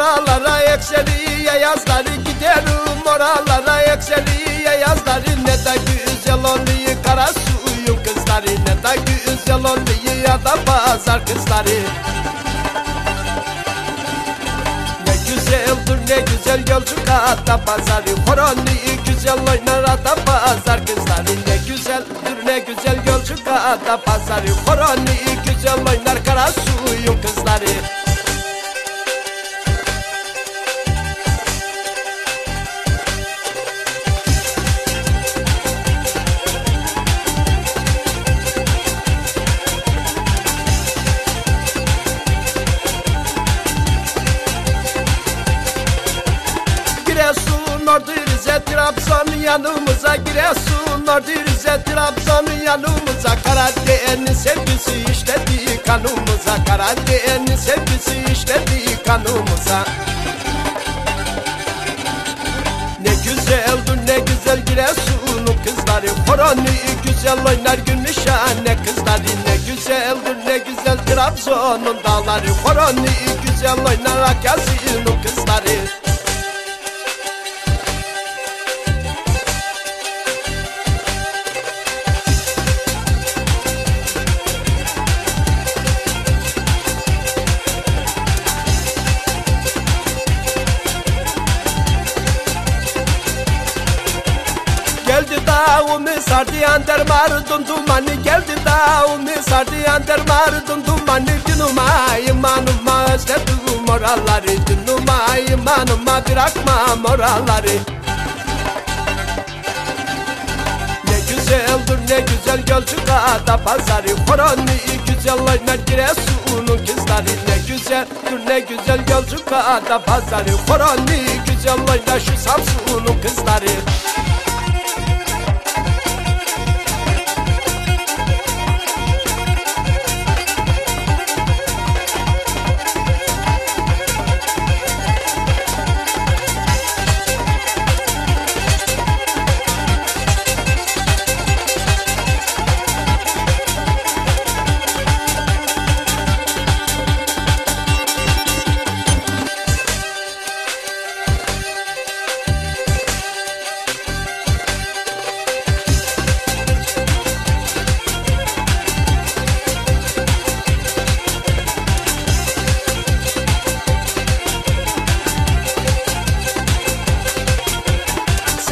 oralara ekseriye yazları giderim oralara ekseriye yazları ne de güzel oluyor kara suyun kızları ne de güzel oluyor ya da pazar kızları güzeldir ne güzel yolcu kata pazarı Horonni güzel oynar ata pazar kızları Ne güzeldir ne güzel yolcu kata pazarı Horonni güzel oynar kara suyun kızları Giresun, Ordu, Rize, Trabzon yanımıza Giresun, Ordu, Rize, Trabzon yanımıza Karadeniz sevgisi işledi kanımıza. Karadeniz sevgisi işledi kanımıza. Ne güzeldir ne güzel Giresun'un kızları. Horoni güzel oynar Gümüşhane kızları. Ne güzeldir ne güzel Trabzon'un dağları. Horoni güzel oynar Akazi'nin Geldi dağımı sardı ander mardın dumanı Geldi dağımı sardı ander mardın dumanı Dünuma imanıma özledim oraları Dünuma imanıma bırakmam oraları Ne güzeldir ne güzel gölcük ada pazarı. Horoni güzel oynar Giresun'un kızları. Ne güzeldir ne güzel gölcük ada pazarı. Horoni güzel oynar şu Samsun'un kızları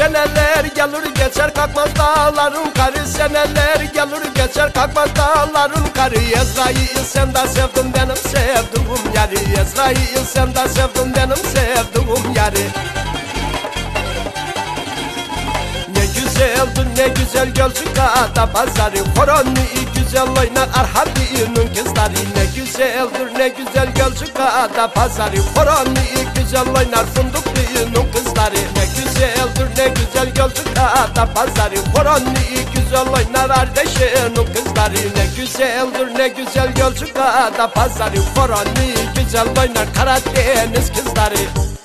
Seneler gelir geçer kalkmaz dağların karı Seneler gelir geçer kalkmaz dağların karı. Ezrail sen de sevdin benim sevduğum yari Ezrail sen de sevdin benim sevduğum yari Ne güzeldir ne güzel gölcük ada pazarı. Horoni güzel oynar Arhabi'nin kızları. Ne güzeldir ne güzel gölcük ada pazarı. Horoni güzel oynar Fındıklı'nın ada pazarı Horoni güzel oynar Ardeşen'in kızları. Ne güzeldir ne güzel gölcük ada pazarı Horoni güzel oynar Karadeniz kızları